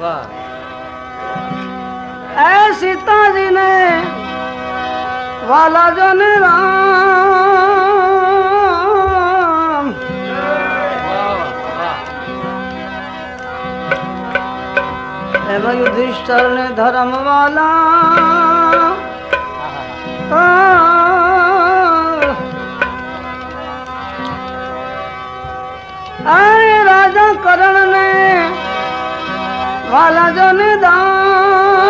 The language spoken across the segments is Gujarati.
વાહ. એ સીતાજીને વાલા જન રામ. એમાં યુધિષ્ઠર ને ધર્મ વાલા. અરે રાજા કરણ ને વાલા જો નિદાન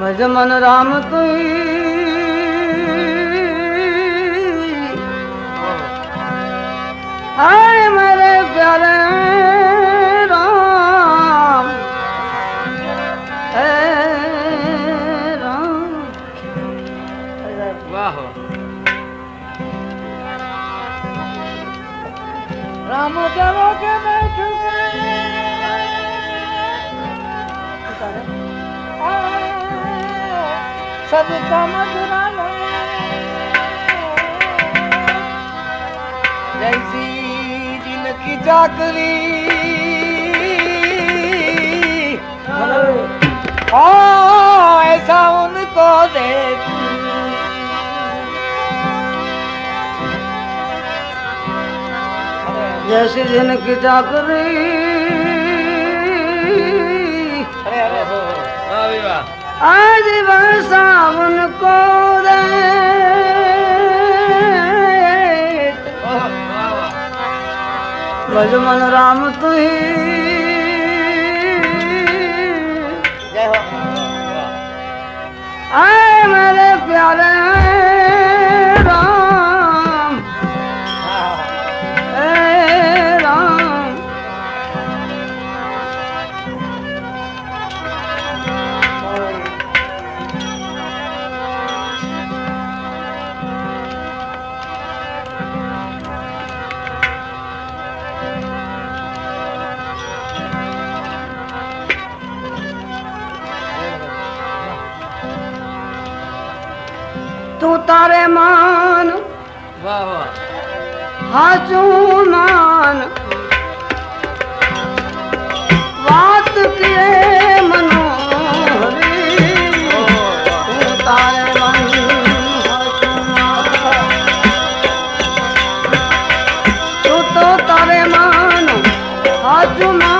ભજ મન રામ તુઈ. અરે મારે પ્યારે जैसी चाकरी। ओ ऐसा उनको दे जैसी जिनकी चाकरी आज सावन को भजमन राम तुही Acuma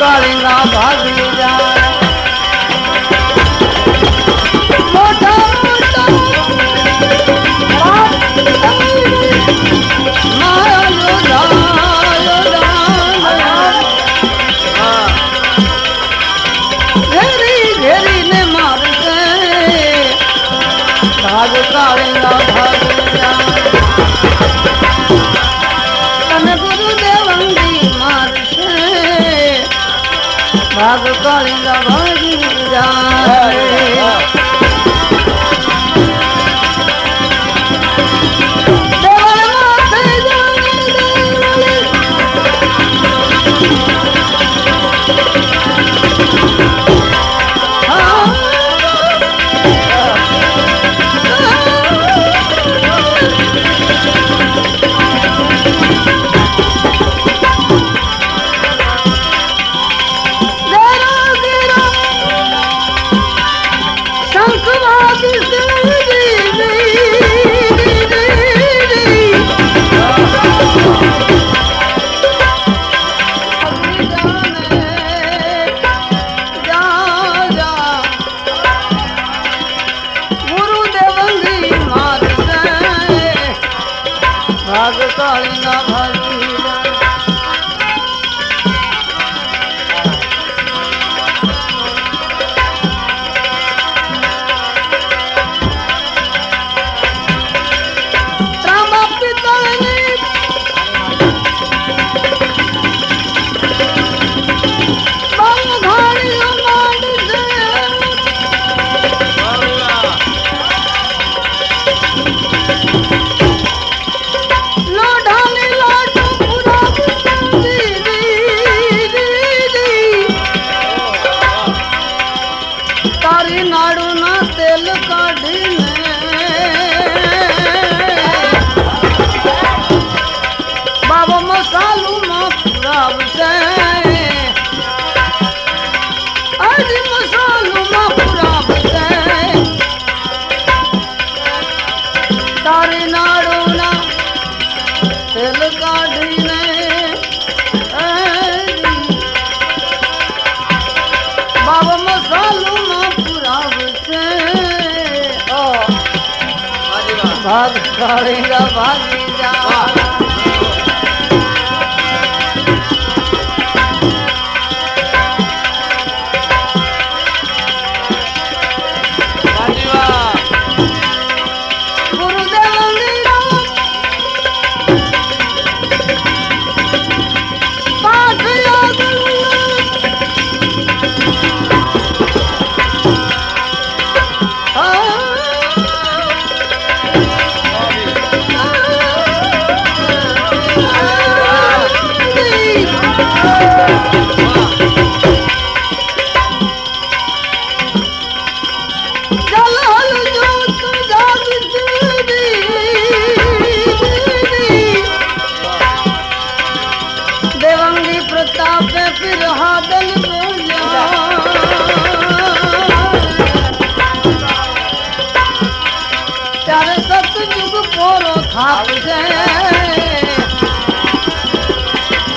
Calling ગોવિંદ ભોજી જાય.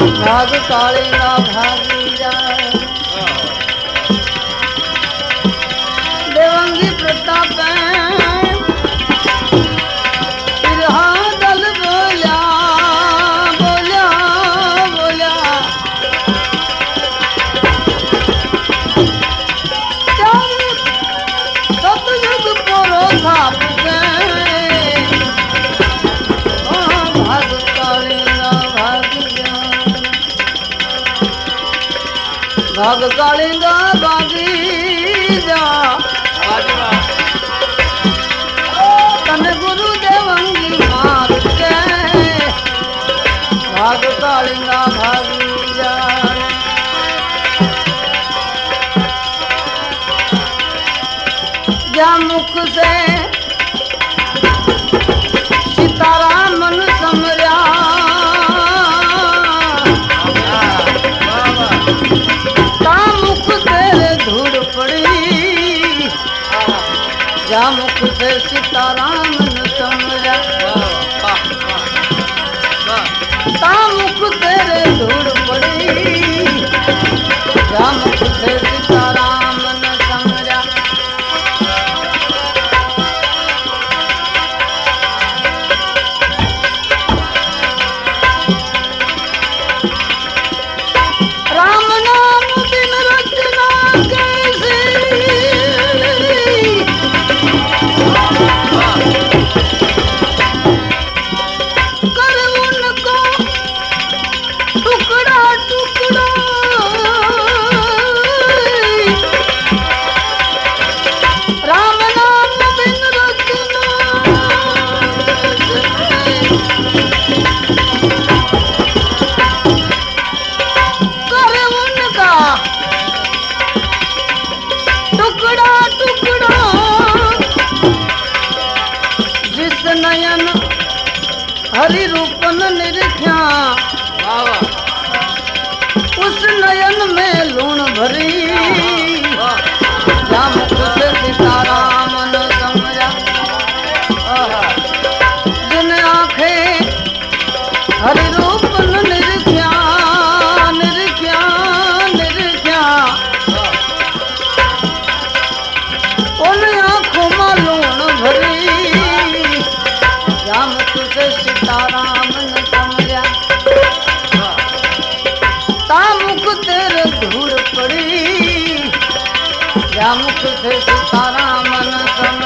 ભાગ કાળે ના ભાગી જાય દેવાંગી પ્રતાપ પગ કાળીંગા ભાગી જા તને ગુરુદેવ અંગી માર છે. ભાગ કાળીંગા ભાગી જા જા મુખ સે સીતારામ રામ સુખ સીતારામ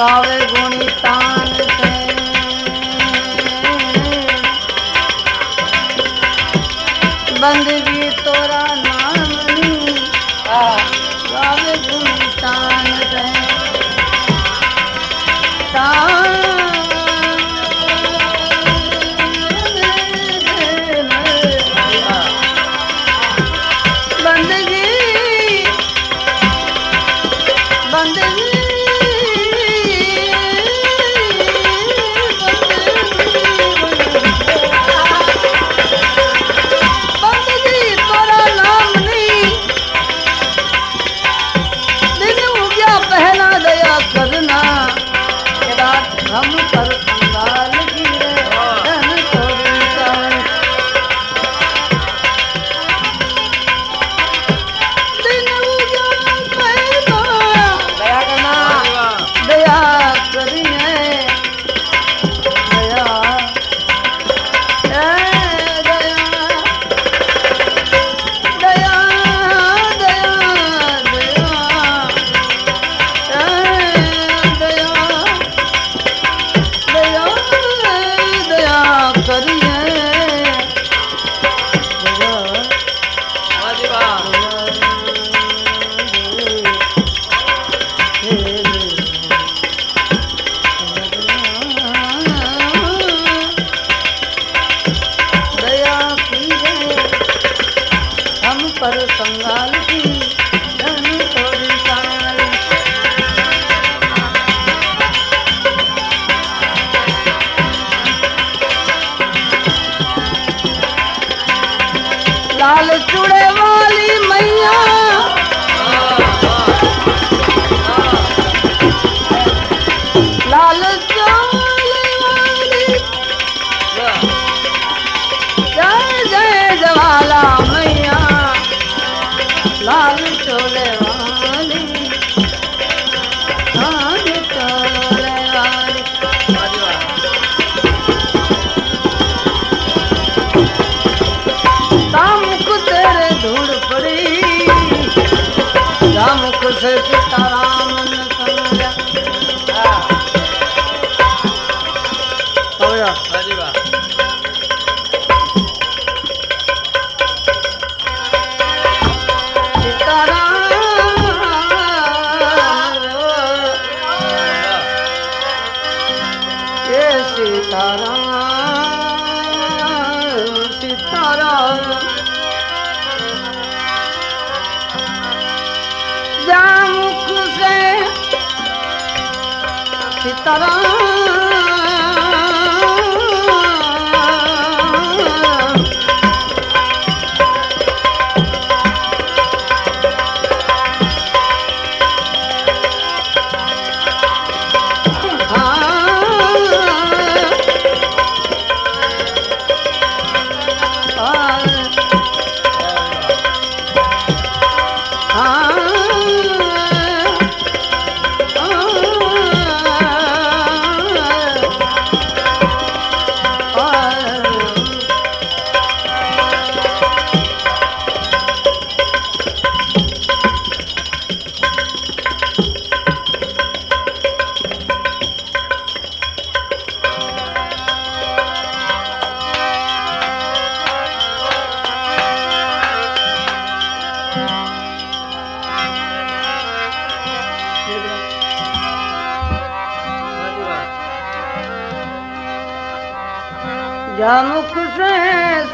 ગાવે ગુણી તાન બંદગી તોરા નામની ગાવે ગુણી તાન તાન લાલ ચૂડે વાલી મૈયા. સીતારામ तवा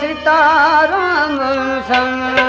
सीताराम संग